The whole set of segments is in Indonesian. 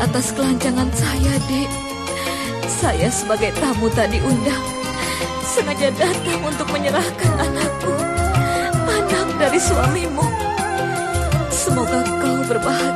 atas kelancangan saya, Dek. Saya sebagai tamu tadi undang sengaja datang untuk menyerahkan anakku, anak dari suamimu. Semoga kau berbahagia.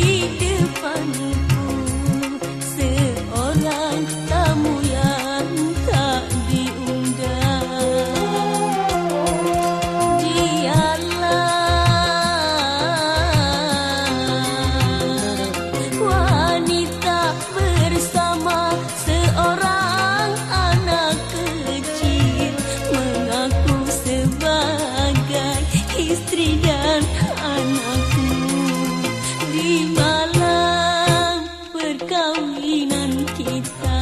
perkawinan kita